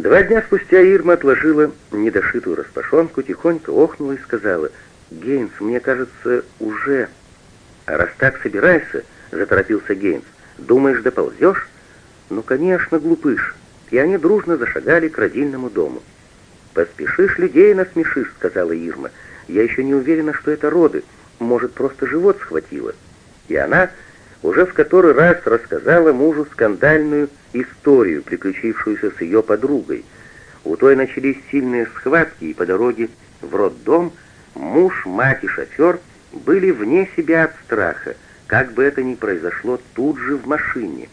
Два дня спустя Ирма отложила недошитую распашонку, тихонько охнула и сказала, «Гейнс, мне кажется, уже...» «А раз так, собирайся», — заторопился Гейнс. «Думаешь, доползешь?» «Ну, конечно, глупыш». И они дружно зашагали к родильному дому. «Поспешишь, людей насмешишь», — сказала Ирма. «Я еще не уверена, что это роды. Может, просто живот схватило». И она уже в который раз рассказала мужу скандальную историю, приключившуюся с ее подругой. У той начались сильные схватки, и по дороге в роддом муж, мать и шофер были вне себя от страха, как бы это ни произошло тут же в машине.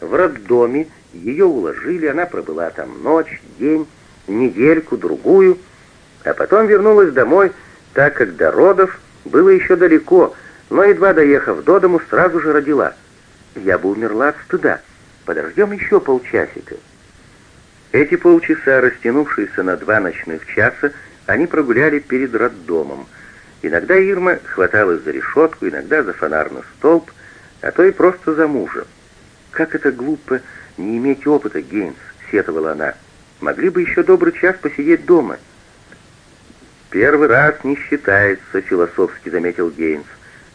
В роддоме ее уложили, она пробыла там ночь, день, недельку, другую, а потом вернулась домой, так как до родов было еще далеко, но, едва доехав до дому, сразу же родила. Я бы умерла от стыда. Подождем еще полчасика. Эти полчаса, растянувшиеся на два ночных часа, они прогуляли перед роддомом. Иногда Ирма хваталась за решетку, иногда за фонарный столб, а то и просто за мужа. «Как это глупо не иметь опыта, Гейнс», — сетовала она. «Могли бы еще добрый час посидеть дома». «Первый раз не считается», — философски заметил Гейнс.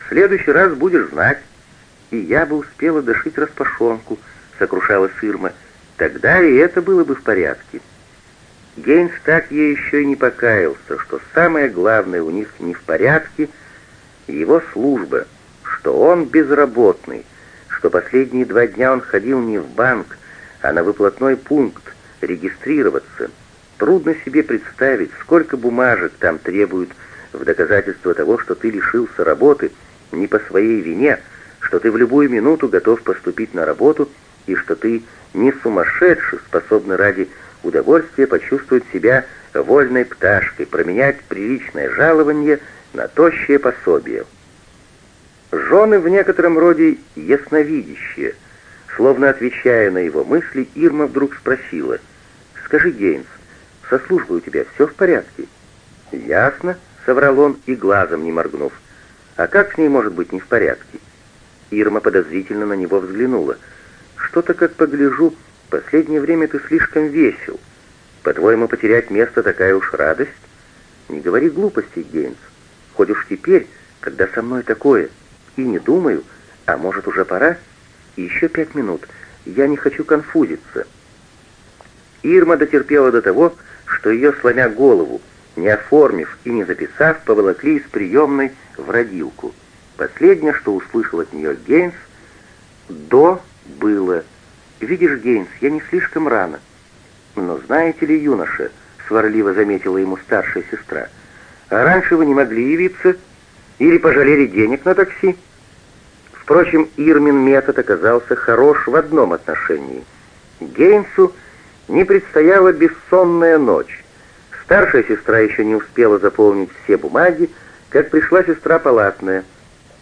Следующий раз будешь знать. И я бы успела дошить распашонку, сокрушалась Ирма. Тогда и это было бы в порядке. Гейнс так ей еще и не покаялся, что самое главное у них не в порядке его служба, что он безработный, что последние два дня он ходил не в банк, а на выплатной пункт регистрироваться. Трудно себе представить, сколько бумажек там требуют в доказательство того, что ты лишился работы — не по своей вине, что ты в любую минуту готов поступить на работу и что ты не сумасшедший, способный ради удовольствия почувствовать себя вольной пташкой, променять приличное жалование на тощее пособие. Жены в некотором роде ясновидящие. Словно отвечая на его мысли, Ирма вдруг спросила, «Скажи, Гейнс, со службой у тебя все в порядке?» «Ясно», — соврал он и глазом не моргнув. А как с ней может быть не в порядке? Ирма подозрительно на него взглянула. Что-то, как погляжу, последнее время ты слишком весел. По-твоему, потерять место такая уж радость? Не говори глупостей, Гейнс. Хоть уж теперь, когда со мной такое, и не думаю, а может уже пора? Еще пять минут. Я не хочу конфузиться. Ирма дотерпела до того, что ее, сломя голову, не оформив и не записав, поволокли из приемной в родилку. Последнее, что услышал от нее Гейнс, «до» было. «Видишь, Гейнс, я не слишком рано». «Но знаете ли, юноша», — сварливо заметила ему старшая сестра, «а раньше вы не могли явиться или пожалели денег на такси?» Впрочем, Ирмин метод оказался хорош в одном отношении. Гейнсу не предстояла бессонная ночь. Старшая сестра еще не успела заполнить все бумаги, как пришла сестра палатная.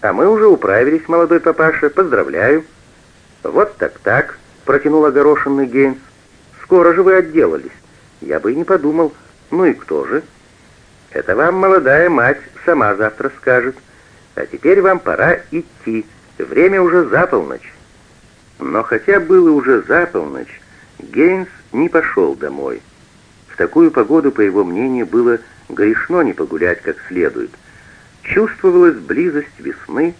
А мы уже управились, молодой папаша, поздравляю. Вот так-так, протянул огорошенный Гейнс. Скоро же вы отделались. Я бы и не подумал. Ну и кто же? Это вам молодая мать сама завтра скажет. А теперь вам пора идти. Время уже за полночь. Но хотя было уже за полночь, Гейнс не пошел домой. В такую погоду, по его мнению, было грешно не погулять как следует — Чувствовалась близость весны,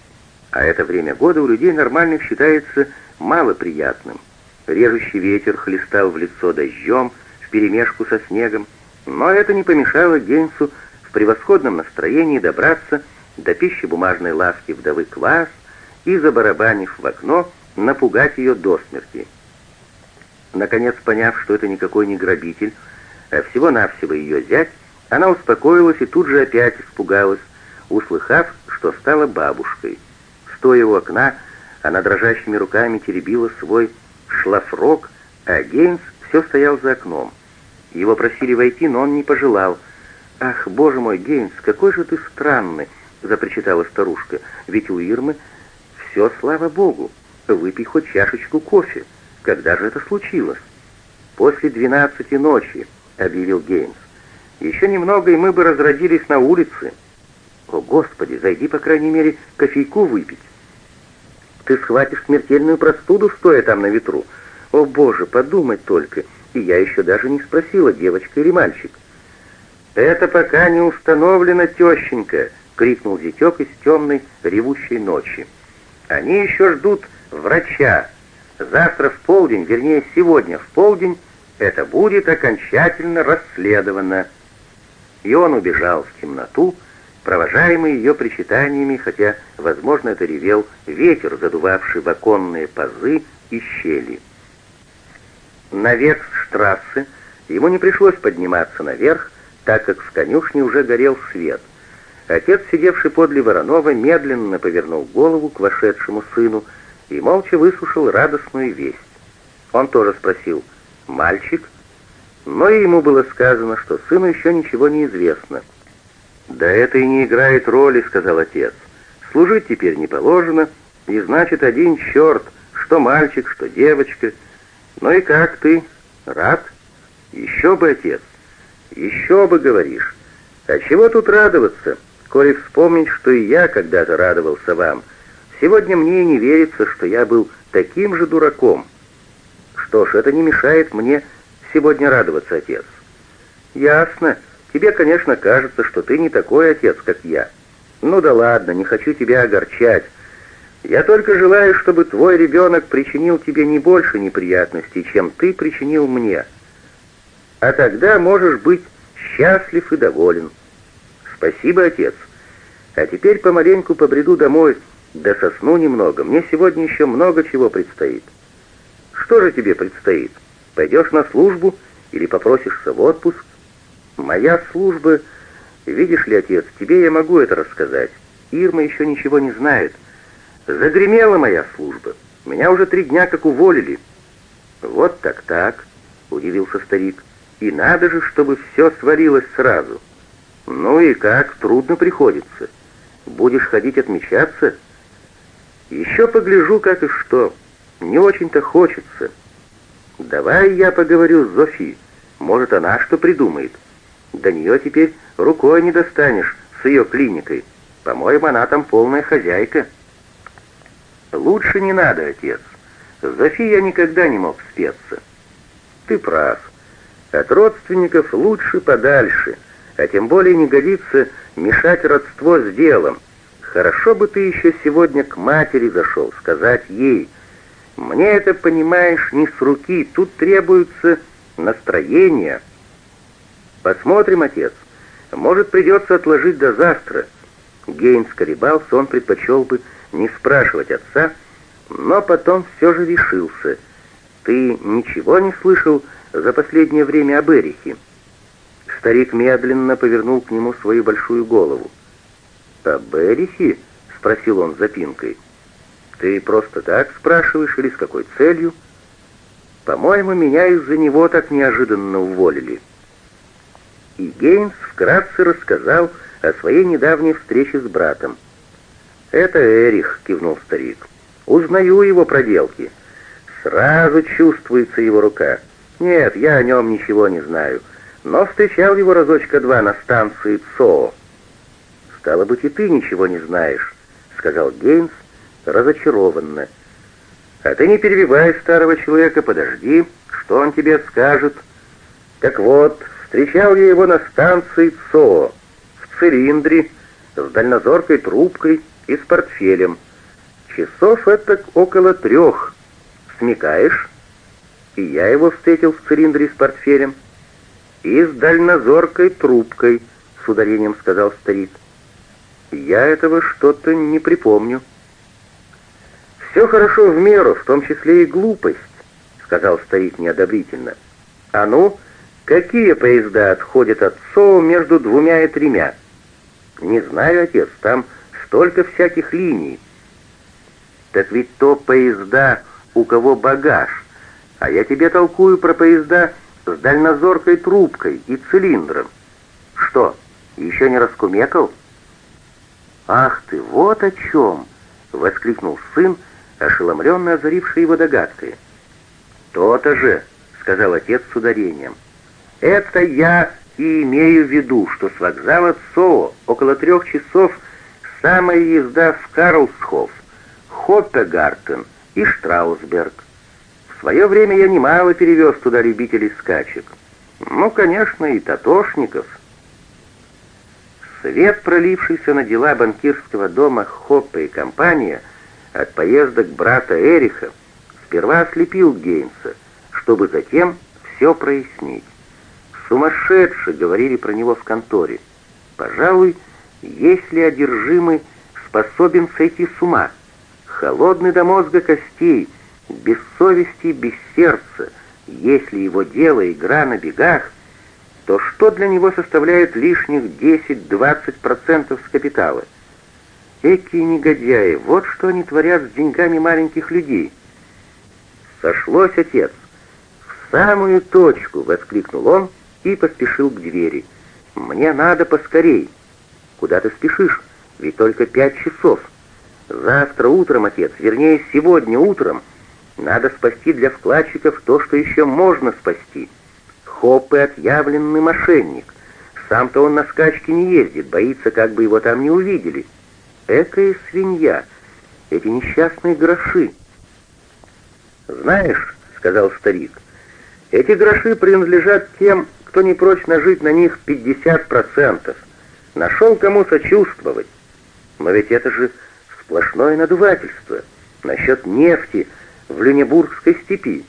а это время года у людей нормальных считается малоприятным. Режущий ветер хлестал в лицо дождем, вперемешку со снегом, но это не помешало Гейнсу в превосходном настроении добраться до пищи бумажной лавки вдовы Класс и, забарабанив в окно, напугать ее до смерти. Наконец, поняв, что это никакой не грабитель, а всего-навсего ее зять, она успокоилась и тут же опять испугалась, услыхав, что стала бабушкой. Стоя у окна, она дрожащими руками теребила свой шлафрок, а Гейнс все стоял за окном. Его просили войти, но он не пожелал. «Ах, боже мой, Гейнс, какой же ты странный!» — запричитала старушка. «Ведь у Ирмы все, слава богу. Выпей хоть чашечку кофе. Когда же это случилось?» «После двенадцати ночи», — объявил Гейнс. «Еще немного, и мы бы разродились на улице». О, Господи, зайди, по крайней мере, кофейку выпить. Ты схватишь смертельную простуду, стоя там на ветру. О, Боже, подумать только. и я еще даже не спросила, девочка или мальчик. «Это пока не установлено, тещенька!» — крикнул зятек из темной ревущей ночи. «Они еще ждут врача. Завтра в полдень, вернее, сегодня в полдень, это будет окончательно расследовано». И он убежал в темноту, провожаемый ее причитаниями, хотя, возможно, это ревел ветер, задувавший в оконные пазы и щели. На Вексштрассе ему не пришлось подниматься наверх, так как в конюшне уже горел свет — Отец, сидевший подле Воронова, медленно повернул голову к вошедшему сыну и молча выслушал радостную весть. Он тоже спросил «Мальчик?», но ему было сказано, что сыну еще ничего не известно. «Да это и не играет роли», — сказал отец. «Служить теперь не положено, и значит один черт, что мальчик, что девочка. Ну и как ты? Рад? Еще бы, отец, еще бы, говоришь. А чего тут радоваться?» коли вспомнить, что и я когда-то радовался вам. Сегодня мне и не верится, что я был таким же дураком. Что ж, это не мешает мне сегодня радоваться, отец. Ясно. Тебе, конечно, кажется, что ты не такой отец, как я. Ну да ладно, не хочу тебя огорчать. Я только желаю, чтобы твой ребенок причинил тебе не больше неприятностей, чем ты причинил мне. А тогда можешь быть счастлив и доволен. Спасибо, отец. А теперь помаленьку побреду домой, да сосну немного. Мне сегодня еще много чего предстоит. Что же тебе предстоит? Пойдешь на службу или попросишься в отпуск? Моя служба... Видишь ли, отец, тебе я могу это рассказать. Ирма еще ничего не знает. Загремела моя служба. Меня уже три дня как уволили. Вот так-так, удивился старик. И надо же, чтобы все свалилось сразу. Ну и как, трудно приходится. Будешь ходить отмечаться? Еще погляжу, как и что. Не очень-то хочется. Давай я поговорю с Зофи. Может, она что придумает. До нее теперь рукой не достанешь с ее клиникой. По-моему, она там полная хозяйка. Лучше не надо, отец. Зофи я никогда не мог спеться. Ты прав. От родственников лучше подальше, а тем более не годится мешать родство с делом. Хорошо бы ты еще сегодня к матери зашел, сказать ей. Мне это, понимаешь, не с руки, тут требуется настроение. Посмотрим, отец. Может, придется отложить до завтра. Гейнс колебался, он предпочел бы не спрашивать отца, но потом все же решился. Ты ничего не слышал за последнее время об Эрихе? Старик медленно повернул к нему свою большую голову. «Об Эрихе?» — спросил он запинкой. «Ты просто так спрашиваешь или с какой целью?» «По-моему, меня из-за него так неожиданно уволили». И Гейнс вкратце рассказал о своей недавней встрече с братом. «Это Эрих», — кивнул старик. «Узнаю его проделки. Сразу чувствуется его рука. Нет, я о нем ничего не знаю но встречал его разочка два на станции ЦО. «Стало быть, и ты ничего не знаешь», — сказал Гейнс разочарованно. «А ты не перебивай старого человека, подожди, что он тебе скажет». «Так вот, встречал я его на станции ЦО, в цилиндре, с дальнозоркой трубкой и с портфелем. Часов это около трех. Смекаешь?» И я его встретил в цилиндре с портфелем и с дальнозоркой трубкой», — с ударением сказал старик. «Я этого что-то не припомню». «Все хорошо в меру, в том числе и глупость», — сказал старик неодобрительно. «А ну, какие поезда отходят от СОУ между двумя и тремя?» «Не знаю, отец, там столько всяких линий». «Так ведь то поезда, у кого багаж, а я тебе толкую про поезда, с дальнозоркой трубкой и цилиндром. Что, еще не раскумекал? «Ах ты, вот о чем!» — воскликнул сын, ошеломленно озаривший его догадкой. «То-то же!» — сказал отец с ударением. «Это я и имею в виду, что с вокзала ЦО около трех часов самая езда в Карлсхоф, Хоппегартен и Штраусберг свое время я немало перевез туда любителей скачек. Ну, конечно, и татошников. Свет, пролившийся на дела банкирского дома Хоппа и компания от поездок брата Эриха, сперва ослепил Гейнса, чтобы затем все прояснить. «Сумасшедший!» — говорили про него в конторе. «Пожалуй, если одержимый способен сойти с ума, холодный до мозга костей, без совести, без сердца, если его дело игра на бегах, то что для него составляет лишних 10-20% с капитала? Эки негодяи, вот что они творят с деньгами маленьких людей. Сошлось, отец. В самую точку, воскликнул он и поспешил к двери. Мне надо поскорей. Куда ты спешишь? Ведь только пять часов. Завтра утром, отец, вернее, сегодня утром, надо спасти для вкладчиков то, что еще можно спасти. Хоппе — отъявленный мошенник. Сам-то он на скачки не ездит, боится, как бы его там не увидели. Экая свинья, эти несчастные гроши. «Знаешь», — сказал старик, — «эти гроши принадлежат тем, кто не прочь нажить на них 50%. Нашел кому сочувствовать. Но ведь это же сплошное надувательство. Насчет нефти в Люнебургской степи.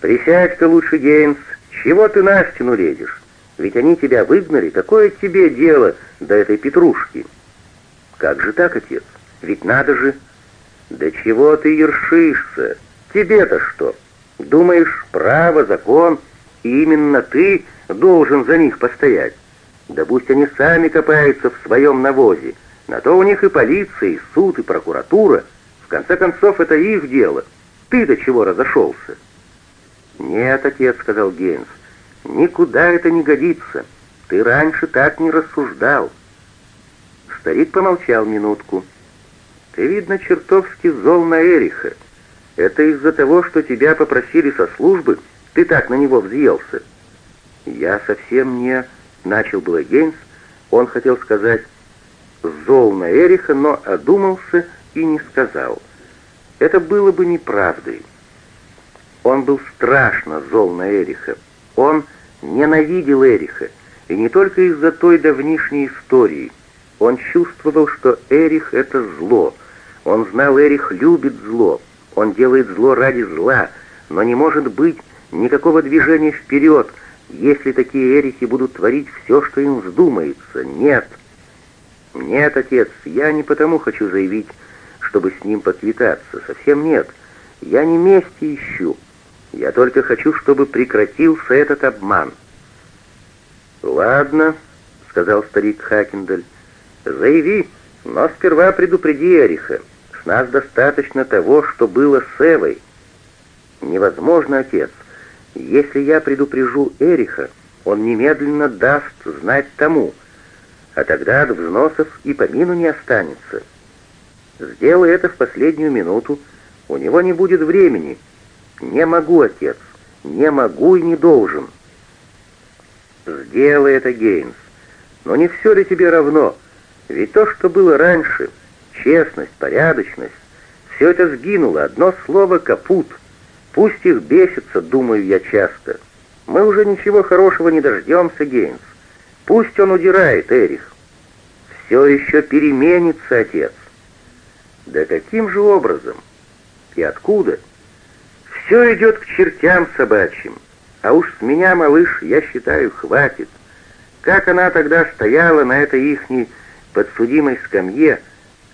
Присядь-ка лучше, Гейнс, чего ты на стену лезешь? Ведь они тебя выгнали, какое тебе дело до этой петрушки? Как же так, отец? Ведь надо же... Да чего ты ершишься? Тебе-то что? Думаешь, право, закон, и именно ты должен за них постоять? Да пусть они сами копаются в своем навозе. На то у них и полиция, и суд, и прокуратура. В конце концов, это их дело. Ты до чего разошелся?» «Нет, отец», — сказал Гейнс, — «никуда это не годится. Ты раньше так не рассуждал». Старик помолчал минутку. «Ты, видно, чертовски зол на Эриха. Это из-за того, что тебя попросили со службы, ты так на него взъелся». «Я совсем не...» — начал было Гейнс. Он хотел сказать «зол на Эриха», но одумался и не сказал. Это было бы неправдой. Он был страшно зол на Эриха. Он ненавидел Эриха, и не только из-за той давнишней истории. Он чувствовал, что Эрих — это зло. Он знал, Эрих любит зло. Он делает зло ради зла, но не может быть никакого движения вперед, если такие Эрихи будут творить все, что им вздумается. Нет. Нет, отец, я не потому хочу заявить, чтобы с ним поквитаться. Совсем нет. Я не мести ищу. Я только хочу, чтобы прекратился этот обман». «Ладно», — сказал старик Хакендаль, — «заяви, но сперва предупреди Эриха. С нас достаточно того, что было с Эвой». «Невозможно, отец. Если я предупрежу Эриха, он немедленно даст знать тому, а тогда от взносов и помину не останется. Сделай это в последнюю минуту, у него не будет времени». «Не могу, отец, не могу и не должен». «Сделай это, Гейнс. Но не все ли тебе равно? Ведь то, что было раньше, честность, порядочность, все это сгинуло, одно слово — капут. Пусть их бесится, думаю я часто. Мы уже ничего хорошего не дождемся, Гейнс. Пусть он удирает, Эрих. Все еще переменится, отец. Да каким же образом? И откуда?» Все идет к чертям собачьим. А уж с меня, малыш, я считаю, хватит. Как она тогда стояла на этой ихней подсудимой скамье,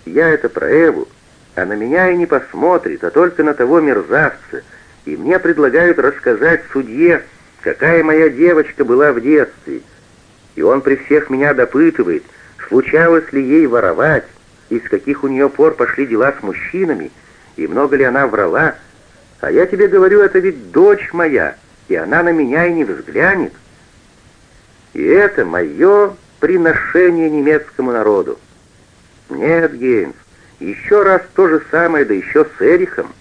я это про Эву, а на меня и не посмотрит, а только на того мерзавца, и мне предлагают рассказать судье, какая моя девочка была в детстве. И он при всех меня допытывает, случалось ли ей воровать, и с каких у нее пор пошли дела с мужчинами, и много ли она врала, а я тебе говорю, это ведь дочь моя, и она на меня и не взглянет. И это мое приношение немецкому народу. Нет, Гейнс, еще раз то же самое, да еще с Эрихом.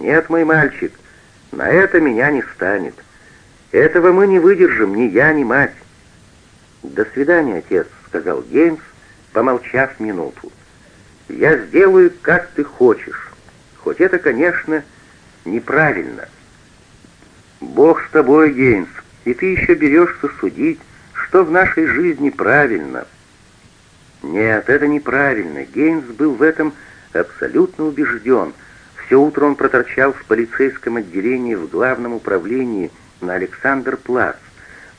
Нет, мой мальчик, на это меня не станет. Этого мы не выдержим, ни я, ни мать. «До свидания, отец», — сказал Гейнс, помолчав минуту. «Я сделаю, как ты хочешь. Хоть это, конечно, неправильно. Бог с тобой, Гейнс, и ты еще берешься судить, что в нашей жизни правильно. Нет, это неправильно. Гейнс был в этом абсолютно убежден. Все утро он проторчал в полицейском отделении в главном управлении на Александр-Плац.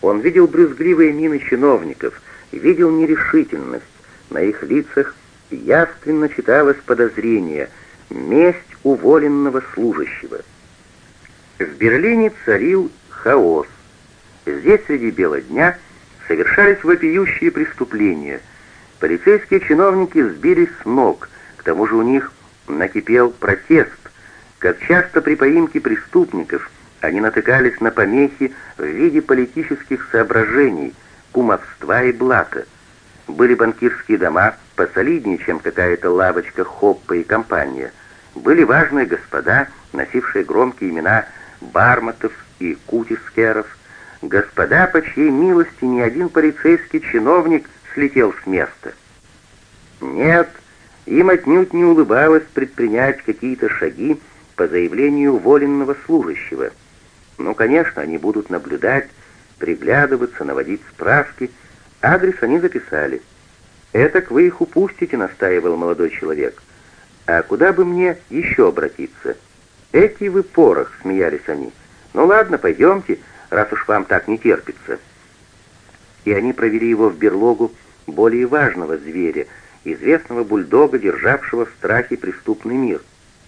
Он видел брюзгливые мины чиновников, видел нерешительность. На их лицах явственно читалось подозрение, месть уволенного служащего. В Берлине царил хаос. Здесь среди бела дня совершались вопиющие преступления. Полицейские чиновники сбились с ног, к тому же у них накипел протест. Как часто при поимке преступников они натыкались на помехи в виде политических соображений, кумовства и блата. Были банкирские дома посолиднее, чем какая-то лавочка Хоппа и компания. Были важные господа, носившие громкие имена Барматов и Кутискеров, господа, по чьей милости ни один полицейский чиновник слетел с места. Нет, им отнюдь не улыбалось предпринять какие-то шаги по заявлению уволенного служащего. Ну, конечно, они будут наблюдать, приглядываться, наводить справки. Адрес они записали. «Этак вы их упустите», — настаивал молодой человек. «А куда бы мне еще обратиться?» «Эти вы порох», — смеялись они. «Ну ладно, пойдемте, раз уж вам так не терпится». И они провели его в берлогу более важного зверя, известного бульдога, державшего в страхе преступный мир.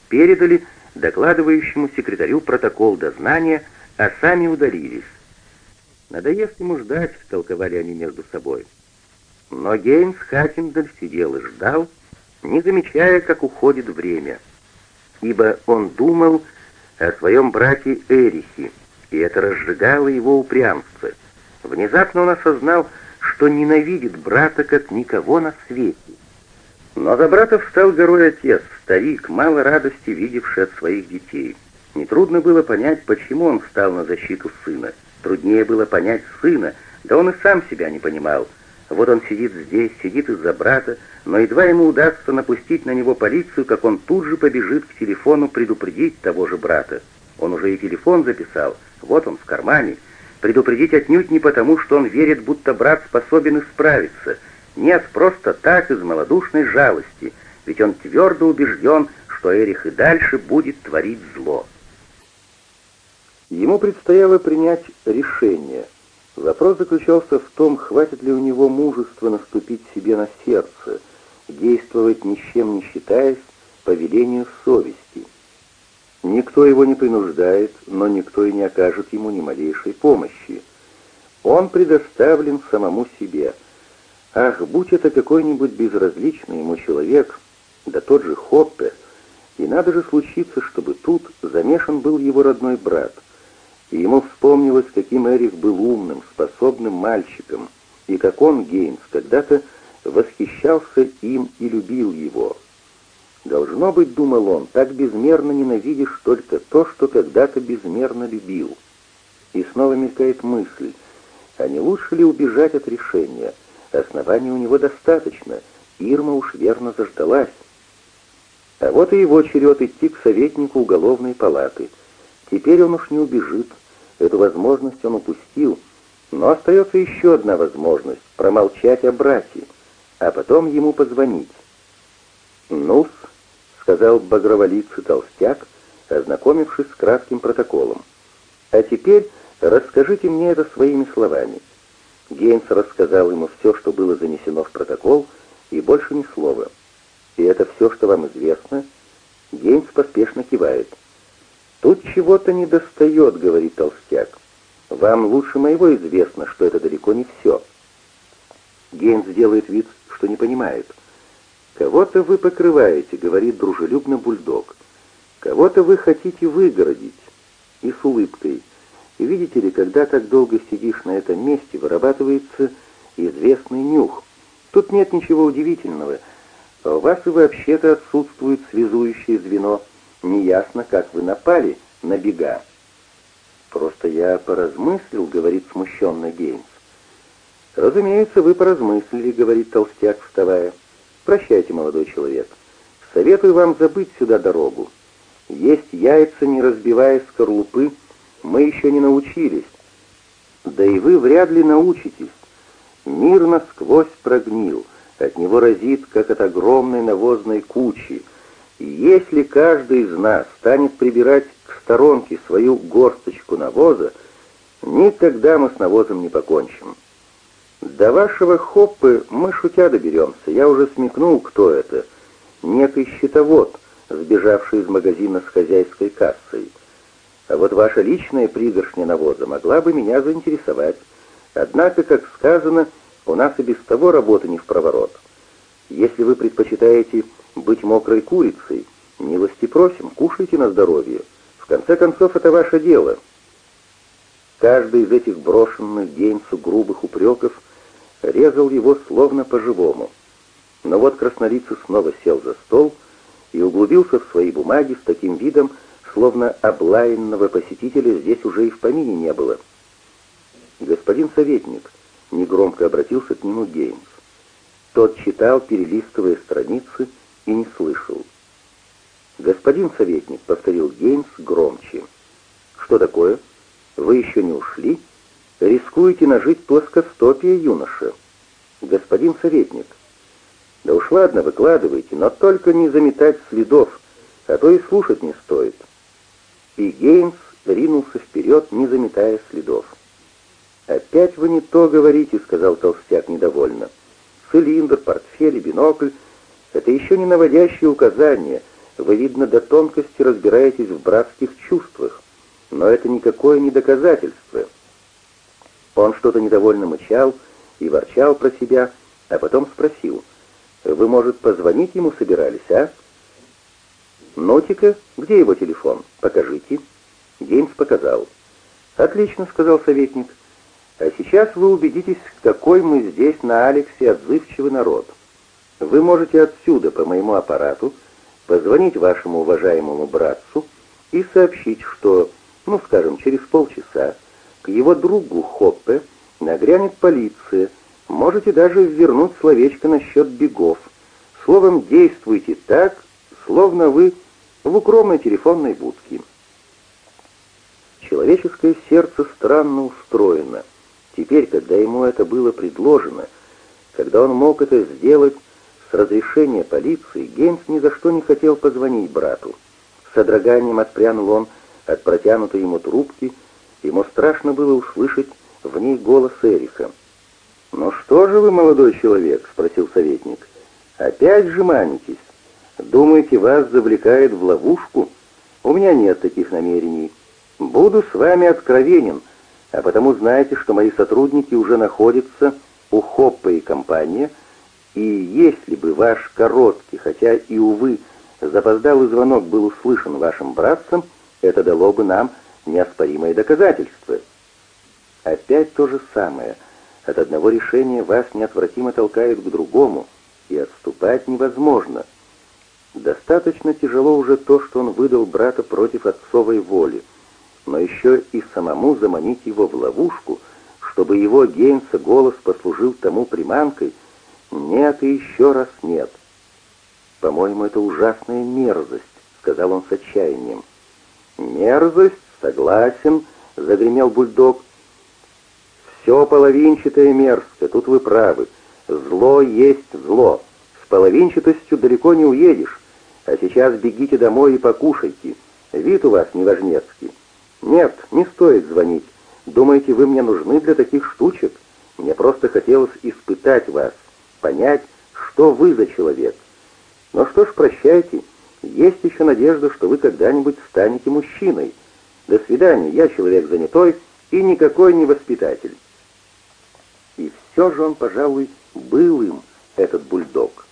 Передали докладывающему секретарю протокол дознания, а сами удалились. «Надоест ему ждать», — толковали они между собой. Но Гейнс Хаттиндаль сидел и ждал, не замечая, как уходит время, ибо он думал о своем брате Эрихе, и это разжигало его упрямство. Внезапно он осознал, что ненавидит брата как никого на свете. Но за встал горой отец, старик, мало радости видевший от своих детей. Нетрудно было понять, почему он встал на защиту сына. Труднее было понять сына, да он и сам себя не понимал. Вот он сидит здесь, сидит из-за брата, но едва ему удастся напустить на него полицию, как он тут же побежит к телефону предупредить того же брата. Он уже и телефон записал, вот он в кармане. Предупредить отнюдь не потому, что он верит, будто брат способен исправиться — нет, просто так, из малодушной жалости, ведь он твердо убежден, что Эрих и дальше будет творить зло. Ему предстояло принять решение. Вопрос заключался в том, хватит ли у него мужества наступить себе на сердце, действовать ни с чем не считаясь, по велению совести. Никто его не принуждает, но никто и не окажет ему ни малейшей помощи. Он предоставлен самому себе — Ах, будь это какой-нибудь безразличный ему человек, да тот же Хоппе, и надо же случиться, чтобы тут замешан был его родной брат. И ему вспомнилось, каким Эрих был умным, способным мальчиком, и как он, Гейнс, когда-то восхищался им и любил его. Должно быть, думал он, так безмерно ненавидишь только то, что когда-то безмерно любил. И снова мелькает мысль, а не лучше ли убежать от решения — Оснований у него достаточно. Ирма уж верно заждалась. А вот и его черед идти к советнику уголовной палаты. Теперь он уж не убежит. Эту возможность он упустил. Но остается еще одна возможность — промолчать о брате, а потом ему позвонить. «Ну-с», — сказал багроволицый толстяк, ознакомившись с кратким протоколом. «А теперь расскажите мне это своими словами». Гейнс рассказал ему все, что было занесено в протокол, и больше ни слова. «И это все, что вам известно?» Гейнс поспешно кивает. «Тут чего-то не достает», — говорит толстяк. «Вам лучше моего известно, что это далеко не все». Гейнс делает вид, что не понимает. «Кого-то вы покрываете», — говорит дружелюбно бульдог. «Кого-то вы хотите выгородить». И с улыбкой — и видите ли, когда так долго сидишь на этом месте, вырабатывается известный нюх. Тут нет ничего удивительного. А у вас и вообще-то отсутствует связующее звено. Неясно, как вы напали на бега. «Просто я поразмыслил», — говорит смущенно Гейнс. «Разумеется, вы поразмыслили», — говорит толстяк, вставая. «Прощайте, молодой человек. Советую вам забыть сюда дорогу. Есть яйца, не разбивая скорлупы, мы еще не научились. Да и вы вряд ли научитесь. Мир насквозь прогнил, от него разит, как от огромной навозной кучи. И если каждый из нас станет прибирать к сторонке свою горсточку навоза, никогда мы с навозом не покончим. До вашего хоппы мы шутя доберемся. Я уже смекнул, кто это. Некий щитовод, сбежавший из магазина с хозяйской кассой. А вот ваша личная пригоршня навоза могла бы меня заинтересовать. Однако, как сказано, у нас и без того работа не в проворот. Если вы предпочитаете быть мокрой курицей, милости просим, кушайте на здоровье. В конце концов, это ваше дело. Каждый из этих брошенных Гейнсу грубых упреков резал его словно по-живому. Но вот краснолицый снова сел за стол и углубился в свои бумаги с таким видом, словно облаянного посетителя здесь уже и в помине не было. «Господин советник», — негромко обратился к нему Гейнс. Тот читал, перелистывая страницы, и не слышал. «Господин советник», — повторил Гейнс громче. «Что такое? Вы еще не ушли? Рискуете нажить плоскостопие, юноша?» «Господин советник». «Да уж ладно, выкладывайте, но только не заметать следов, а то и слушать не стоит» и Гейнс ринулся вперед, не заметая следов. «Опять вы не то говорите», — сказал толстяк недовольно. «Цилиндр, портфель и бинокль — это еще не наводящие указания. Вы, видно, до тонкости разбираетесь в братских чувствах. Но это никакое не доказательство». Он что-то недовольно мычал и ворчал про себя, а потом спросил. «Вы, может, позвонить ему собирались, а?» «Нотика, где его телефон? Покажите». Гейнс показал. «Отлично», — сказал советник. «А сейчас вы убедитесь, какой мы здесь на Алексе отзывчивый народ. Вы можете отсюда, по моему аппарату, позвонить вашему уважаемому братцу и сообщить, что, ну, скажем, через полчаса к его другу Хоппе нагрянет полиция. Можете даже вернуть словечко насчет бегов. Словом, действуйте так, словно вы в укромной телефонной будке. Человеческое сердце странно устроено. Теперь, когда ему это было предложено, когда он мог это сделать с разрешения полиции, Гейнс ни за что не хотел позвонить брату. С содроганием отпрянул он от протянутой ему трубки, ему страшно было услышать в ней голос Эрика. «Ну что же вы, молодой человек?» — спросил советник. «Опять же манитесь?» Думаете, вас завлекает в ловушку? У меня нет таких намерений. Буду с вами откровенен, а потому знаете, что мои сотрудники уже находятся у Хоппа и компания, и если бы ваш короткий, хотя и, увы, запоздалый звонок был услышан вашим братцем, это дало бы нам неоспоримое доказательство. Опять то же самое. От одного решения вас неотвратимо толкают к другому, и отступать невозможно — Достаточно тяжело уже то, что он выдал брата против отцовой воли, но еще и самому заманить его в ловушку, чтобы его Гейнса голос послужил тому приманкой, нет и еще раз нет. «По-моему, это ужасная мерзость», — сказал он с отчаянием. «Мерзость? Согласен», — загремел бульдог. «Все половинчатое мерзко, тут вы правы. Зло есть зло. С половинчатостью далеко не уедешь. А сейчас бегите домой и покушайте. Вид у вас неважнецкий. Нет, не стоит звонить. Думаете, вы мне нужны для таких штучек? Мне просто хотелось испытать вас, понять, что вы за человек. Ну что ж, прощайте. Есть еще надежда, что вы когда-нибудь станете мужчиной. До свидания, я человек занятой и никакой не воспитатель. И все же он, пожалуй, был им, этот бульдог.